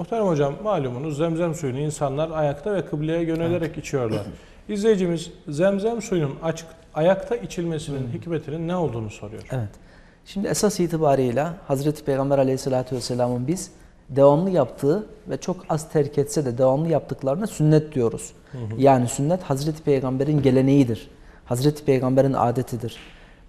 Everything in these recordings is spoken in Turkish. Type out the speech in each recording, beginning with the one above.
Muhterem hocam malumunuz zemzem suyunu insanlar ayakta ve kıbleye yönelerek içiyorlar. İzleyicimiz zemzem suyunun açık ayakta içilmesinin hikmetinin ne olduğunu soruyor. Evet. Şimdi esas itibarıyla Hazreti Peygamber Aleyhisselatü Vesselam'ın biz devamlı yaptığı ve çok az terk etse de devamlı yaptıklarına sünnet diyoruz. Yani sünnet Hazreti Peygamber'in geleneğidir. Hazreti Peygamber'in adetidir.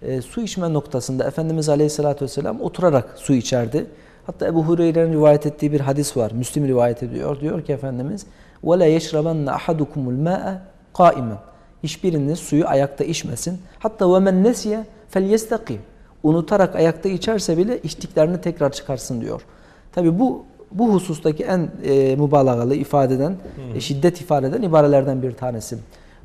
E, su içme noktasında Efendimiz Aleyhisselatü Vesselam oturarak su içerdi. Hatta Ebu Hureyre'nin rivayet ettiği bir hadis var. Müslim rivayet ediyor. Diyor ki Efendimiz وَلَا يَشْرَبَنَّ أَحَدُكُمُ الْمَاءَ قَائِمًا Hiçbiriniz suyu ayakta içmesin. Hatta وَمَنْ نَسِيَ فَلْيَسْتَقِيمْ Unutarak ayakta içerse bile içtiklerini tekrar çıkarsın diyor. Tabi bu bu husustaki en e, mübalağalı ifadeden, e, şiddet ifade eden ibarelerden bir tanesi.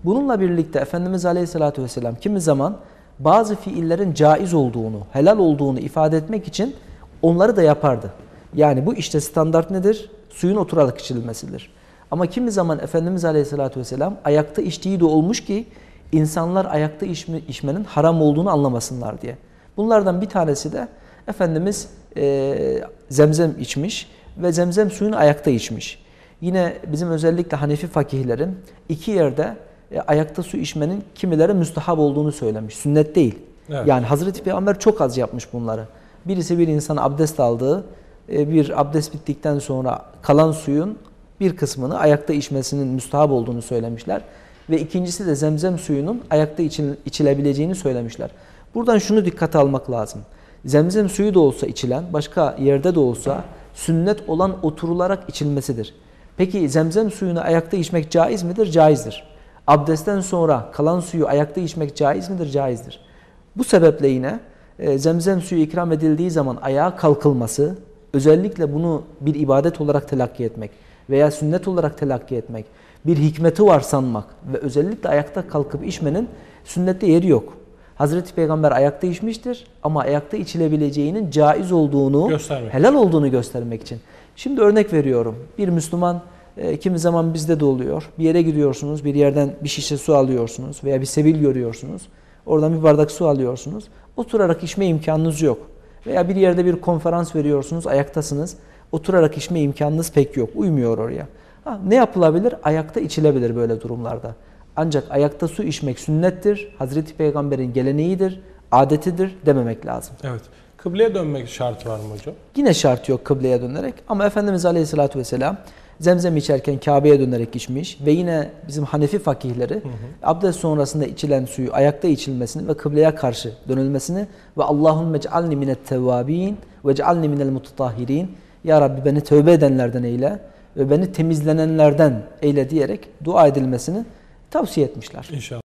Bununla birlikte Efendimiz Aleyhisselatü Vesselam kimi zaman bazı fiillerin caiz olduğunu, helal olduğunu ifade etmek için onları da yapardı. Yani bu işte standart nedir? Suyun oturarak içilmesidir. Ama kimi zaman Efendimiz Aleyhisselatü Vesselam ayakta içtiği de olmuş ki insanlar ayakta içme, içmenin haram olduğunu anlamasınlar diye. Bunlardan bir tanesi de Efendimiz e, zemzem içmiş ve zemzem suyunu ayakta içmiş. Yine bizim özellikle Hanefi fakihlerin iki yerde e, ayakta su içmenin kimileri müstahap olduğunu söylemiş. Sünnet değil. Evet. Yani Hazreti Peygamber çok az yapmış bunları. Birisi bir insan abdest aldığı, e, bir abdest bittikten sonra kalan suyun bir kısmını ayakta içmesinin müstahap olduğunu söylemişler. Ve ikincisi de zemzem suyunun ayakta içil, içilebileceğini söylemişler. Buradan şunu dikkate almak lazım. Zemzem suyu da olsa içilen, başka yerde de olsa sünnet olan oturularak içilmesidir. Peki zemzem suyunu ayakta içmek caiz midir? Caizdir. Abdestten sonra kalan suyu ayakta içmek caiz midir? Caizdir. Bu sebeple yine e, zemzem suyu ikram edildiği zaman ayağa kalkılması, özellikle bunu bir ibadet olarak telakki etmek veya sünnet olarak telakki etmek, bir hikmeti var sanmak ve özellikle ayakta kalkıp içmenin sünnette yeri yok. Hazreti Peygamber ayakta içmiştir ama ayakta içilebileceğinin caiz olduğunu, Göstermek. helal olduğunu göstermek için. Şimdi örnek veriyorum. Bir Müslüman e, kimi zaman bizde de oluyor. Bir yere gidiyorsunuz, bir yerden bir şişe su alıyorsunuz veya bir sebil görüyorsunuz. Oradan bir bardak su alıyorsunuz. Oturarak içme imkanınız yok. Veya bir yerde bir konferans veriyorsunuz, ayaktasınız. Oturarak içme imkanınız pek yok. Uymuyor oraya. Ha, ne yapılabilir? Ayakta içilebilir böyle durumlarda. Ancak ayakta su içmek sünnettir. Hazreti Peygamber'in geleneğidir, adetidir dememek lazım. Evet. Kıbleye dönmek şartı var mı hocam? Yine şart yok kıbleye dönerek ama Efendimiz Aleyhisselatü Vesselam zemzem içerken Kabe'ye dönerek içmiş ve yine bizim Hanefi fakihleri abdest sonrasında içilen suyu ayakta içilmesini ve kıbleye karşı dönülmesini ve Allahümme ec'alni minet tevvabin ve ec'alni minel mutatahhirin Ya Rabbi beni tövbe edenlerden eyle ve beni temizlenenlerden eyle diyerek dua edilmesini tavsiye etmişler. İnşallah.